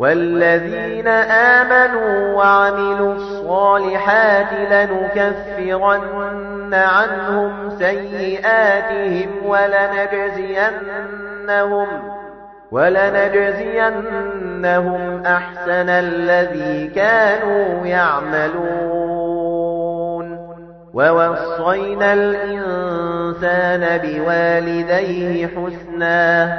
والذين آمنوا وعملوا الصالحات لنكفرن عنهم سيئاتهم ولنجزينهم ولنجزينهم أحسن الذي كانوا يعملون. ووصينا الإنسان بوالديه حسنا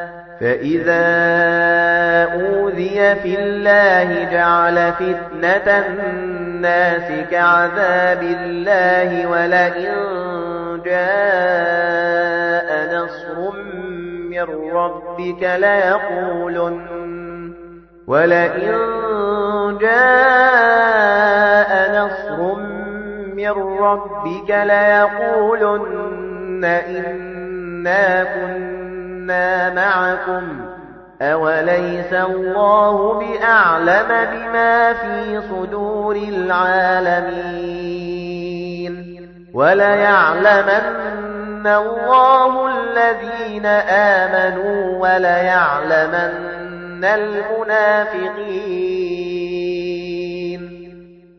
فإذا أوذي في الله جعل فتنة الناس كعذاب الله ولئن جاء نصر من ربك ليقولن ولئن جاء نصر من ربك ليقولن إنا كنا معكم أوليس الله بأعلم بما في صدور العالمين وليعلمن الله الذين آمنوا وليعلمن المنافقين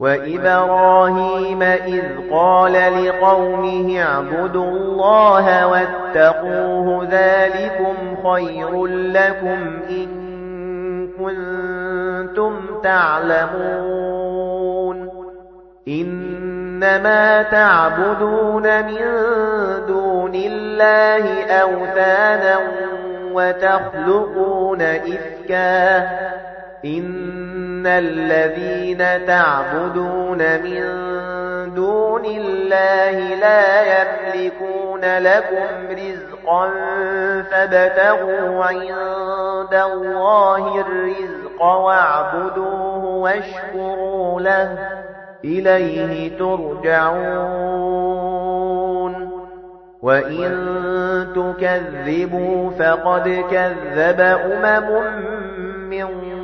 وَإِبْرَاهِيمَ إِذْ قَالَ لِقَوْمِهِ اعْبُدُوا اللَّهَ وَاتَّقُوهُ ذَلِكُمْ خَيْرٌ لَّكُمْ إِن كُنتُمْ تَعْلَمُونَ. إِنَّمَا تَعْبُدُونَ مِن دُونِ اللَّهِ أَوْثَانًا وَتَخْلُقُونَ إِفْكًا. إِنَّ الَّذِينَ تَعْبُدُونَ مِن دُونِ اللَّهِ لَا يَمْلِكُونَ لَكُمْ رِزْقًا فَابْتَغُوا عِندَ اللَّهِ الرِّزْقَ وَاعْبُدُوهُ وَاشْكُرُوا لَهُ إِلَيْهِ تُرْجَعُونَ وَإِن تُكَذِّبُوا فَقَدْ كَذَّبَ أُمَمٌ مِّن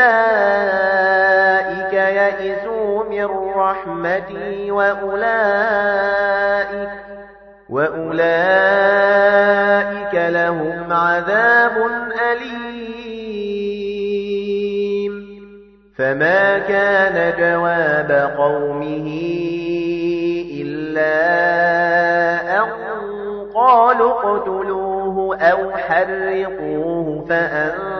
أُولَئِكَ يَئِسُوا مِن رَّحْمَتِي وَأُولَئِكَ وَأُولَئِكَ لَهُمْ عَذَابٌ أَلِيمٌ. فَمَا كَانَ جَوَابَ قَوْمِهِ إِلَّا أَن قَالُوا اقْتُلُوهُ أَوْ حَرِّقُوهُ فَأَنتُمْ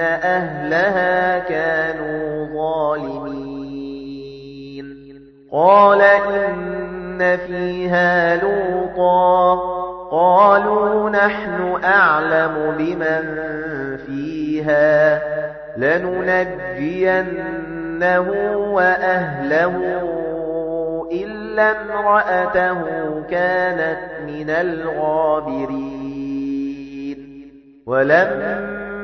أَهْلَهَا كَانُوا ظَالِمِينَ. قَالَ إِنَّ فِيهَا لُوطًا. قَالُوا نَحْنُ أَعْلَمُ بِمَنْ فِيهَا. لَنُنَجِّيَنَّهُ وَأَهْلَهُ إِلَّا امْرَأَتَهُ كَانَتْ مِنَ الْغَابِرِينَ. وَلَمَّا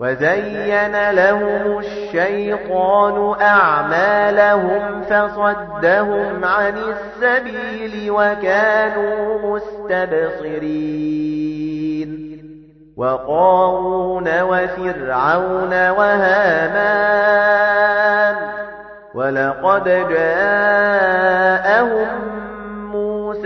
وَزَيَّنَ لَهُمُ الشَّيْطَانُ أَعْمَالَهُمْ فَصَدَّهُمْ عَنِ السَّبِيلِ وَكَانُوا مُسْتَبْصِرِينَ وَقَارُونَ وَفِرْعَوْنَ وَهَامَانَ وَلَقَدْ جَاءَهُم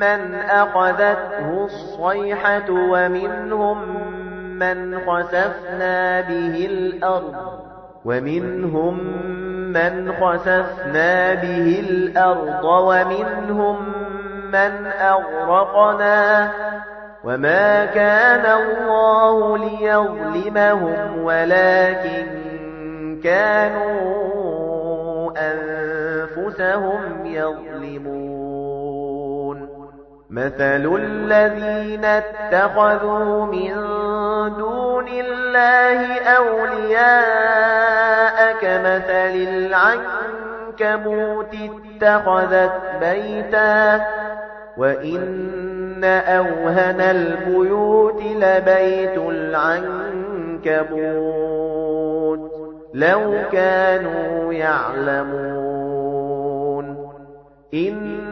مَّنْ أَخَذَتْهُ الصَّيْحَةُ وَمِنْهُم مَّنْ خَسَفْنَا بِهِ الْأَرْضَ وَمِنْهُم مَّنْ خَسَفْنَا بِهِ الْأَرْضَ وَمِنْهُم مَّنْ أَغْرَقْنَا وَمَا كَانَ اللَّهُ لِيَظْلِمَهُمْ وَلَكِن كَانُوا أَنفُسَهُمْ يَظْلِمُونَ مَثَلُ الَّذِينَ اتَّخَذُوا مِن دُونِ اللَّهِ أَوْلِيَاءَ كَمَثَلِ الْعَنكَبُوتِ اتَّخَذَتْ بَيْتًا وَإِنَّ أَوْهَنَ الْبُيُوتِ لَبَيْتُ الْعَنكَبُوتِ لَوْ كَانُوا يَعْلَمُونَ إِنَّ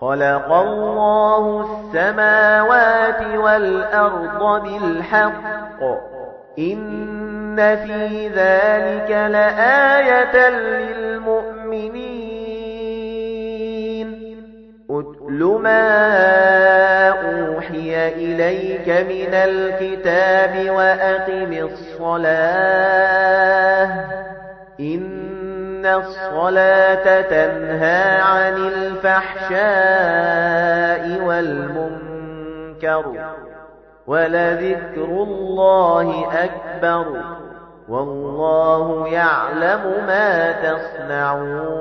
خَلَقَ اللَّهُ السَّمَاوَاتِ وَالْأَرْضَ بِالْحَقِّ. إِنَّ فِي ذَلِكَ لَآيَةً لِلْمُؤْمِنِينَ. أُتْلُ مَا أُوحِيَ إِلَيْكَ مِنَ الْكِتَابِ وَأَقِمِ الصَّلَاةَ. إِنَّ الصَّلَاةَ تَنْهَى عَنِ الْفَحْشَاءِ وَالْمُنكَرِ وَلَذِكْرُ اللَّهِ أَكْبَرُ وَاللَّهُ يَعْلَمُ مَا تَصْنَعُونَ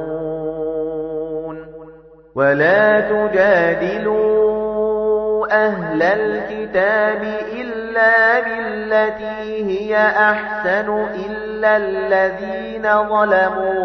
وَلَا تُجَادِلُوا أَهْلَ الْكِتَابِ إِلَّا بِالَّتِي هِيَ أَحْسَنُ إِلَّا الَّذِينَ ظَلَمُوا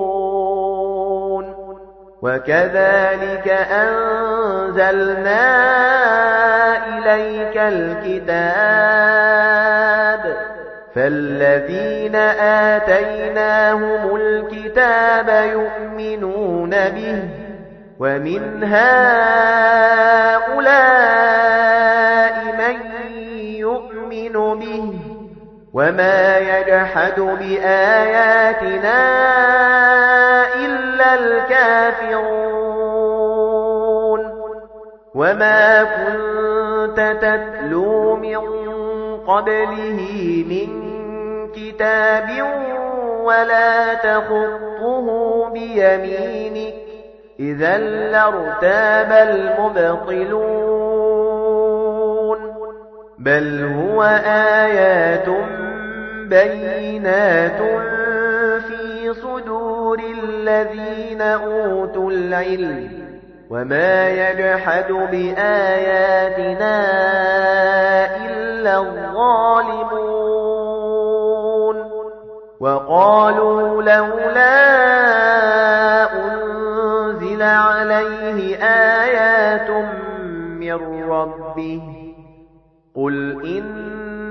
وَكَذَلِكَ أَنزَلْنَا إِلَيْكَ الْكِتَابَ فَالَّذِينَ آتَيْنَاهُمُ الْكِتَابَ يُؤْمِنُونَ بِهِ وَمِنْ هَؤُلَاءِ مَن وَمَا يَجْحَدُ بِآيَاتِنَا إِلَّا الْكَافِرُونَ وَمَا كُنتَ تَتْلُو مِن قَبْلِهِ مِن كِتَابٍ وَلَا تَخُطُّهُ بِيَمِينِكَ إِذًا لَّارْتَابَ الْمُبْطِلُونَ بَلْ هُوَ آيَاتٌ بَيِّنَاتٌ فِي صُدُورِ الَّذِينَ أُوتُوا الْعِلْمَ وَمَا يَجْحَدُ بِآيَاتِنَا إِلَّا الظَّالِمُونَ وَقَالُوا لَوْلَا أُنْزِلَ عَلَيْهِ آيَاتٌ مِّن رَّبِّهِ قُلْ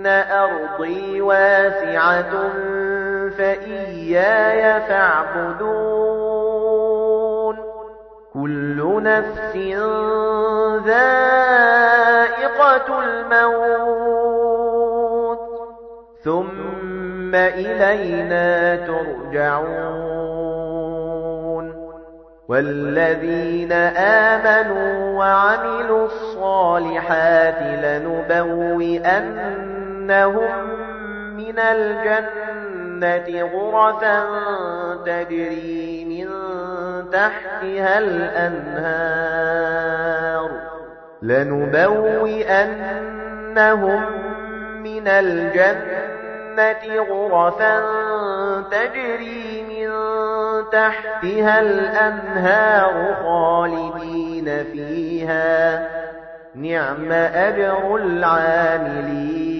إن أرضي واسعة فإياي فاعبدون كل نفس ذائقة الموت ثم إلينا ترجعون والذين آمنوا وعملوا الصالحات لنبوئنهم من الجنة غرفا تجري من تحتها الأنهار لنبوئنهم من الجنة غرفا تجري من تحتها الأنهار خالدين فيها نعم أجر العاملين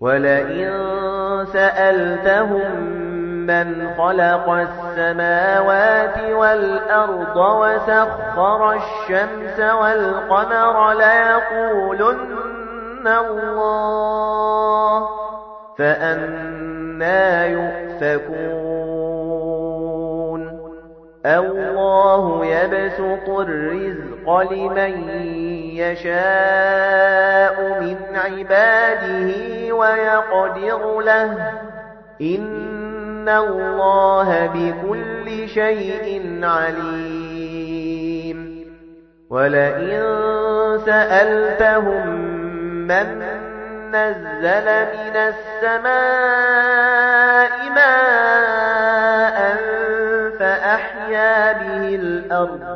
ولئن سألتهم من خلق السماوات والأرض وسخر الشمس والقمر ليقولن الله فأنا يؤفكون. الله يبسط الرزق لمن يشاء من عباده ويقدر له. إن الله بكل شيء عليم. ولئن سألتهم من نزل من السماء ماء فأحيا به الأرض.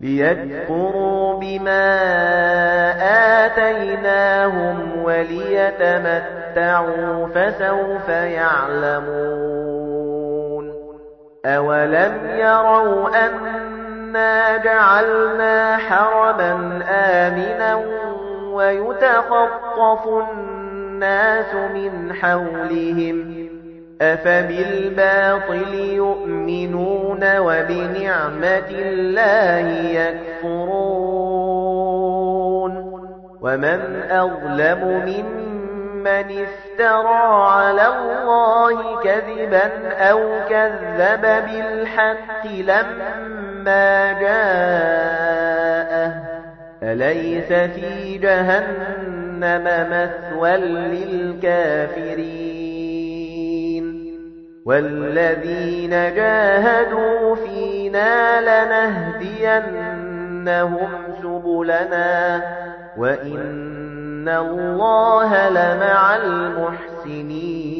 ليذكروا بما آتيناهم وليتمتعوا فسوف يعلمون أولم يروا أنا جعلنا حرما آمنا ويتخطف الناس من حولهم أفبالباطل يؤمنون وبنعمة الله يكفرون ومن أظلم ممن افترى على الله كذبا أو كذب بالحق لما جاءه أليس في جهنم مثوى للكافرين والذين جاهدوا فينا لنهدينهم سبلنا وإن الله لمع المحسنين